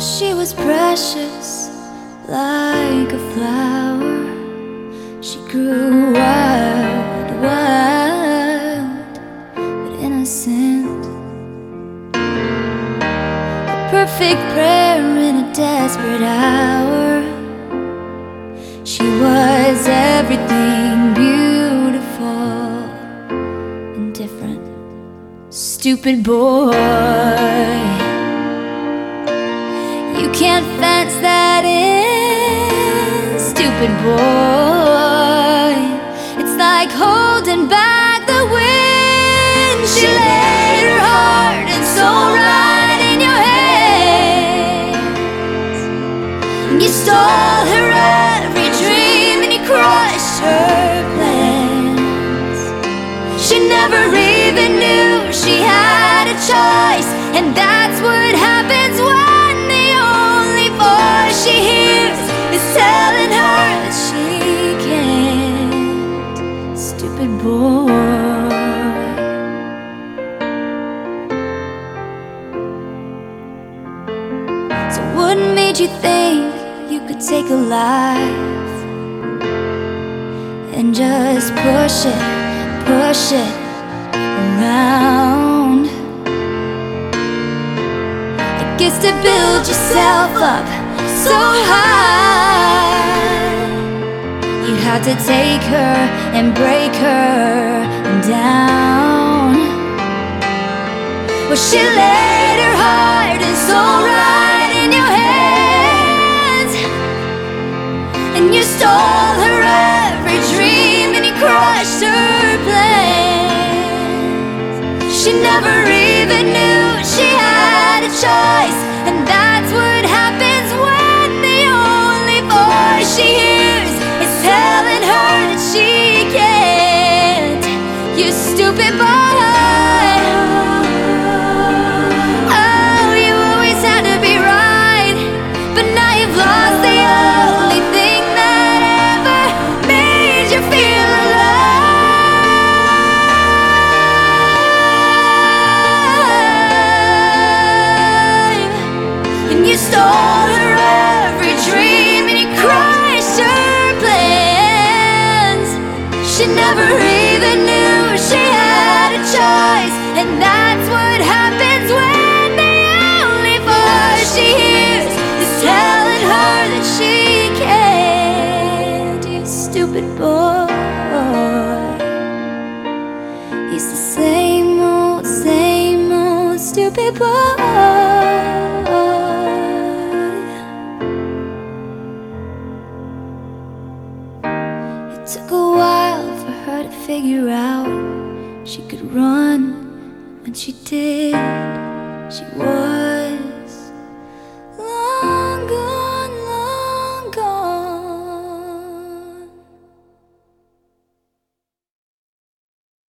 She was precious, like a flower. She grew wild, wild, but innocent. A perfect prayer in a desperate hour. She was everything beautiful and different. Stupid boy. Can't fence that in, stupid boy. It's like holding back the wind. She laid her heart and soul right in your hands. And you stole her every dream and you crushed her plans. She never even knew she had a choice, and that's what happens when Stupid boy. So, what made you think you could take a life and just push it, push it around? I guess to build yourself up so high, had to take her and break her down. Well, she laid her heart and soul right in your hands, and you stole her every dream and you crushed her plans. She never even knew she had a choice, and that's what stupid boy. Oh, you always had to be right, but now you've lost the only thing that ever made you feel alive. And you stole her every dream and you crushed her plans. She never even knew stupid boy. He's the same old, same old stupid boy. It took a while for her to figure out she could run when she did. She was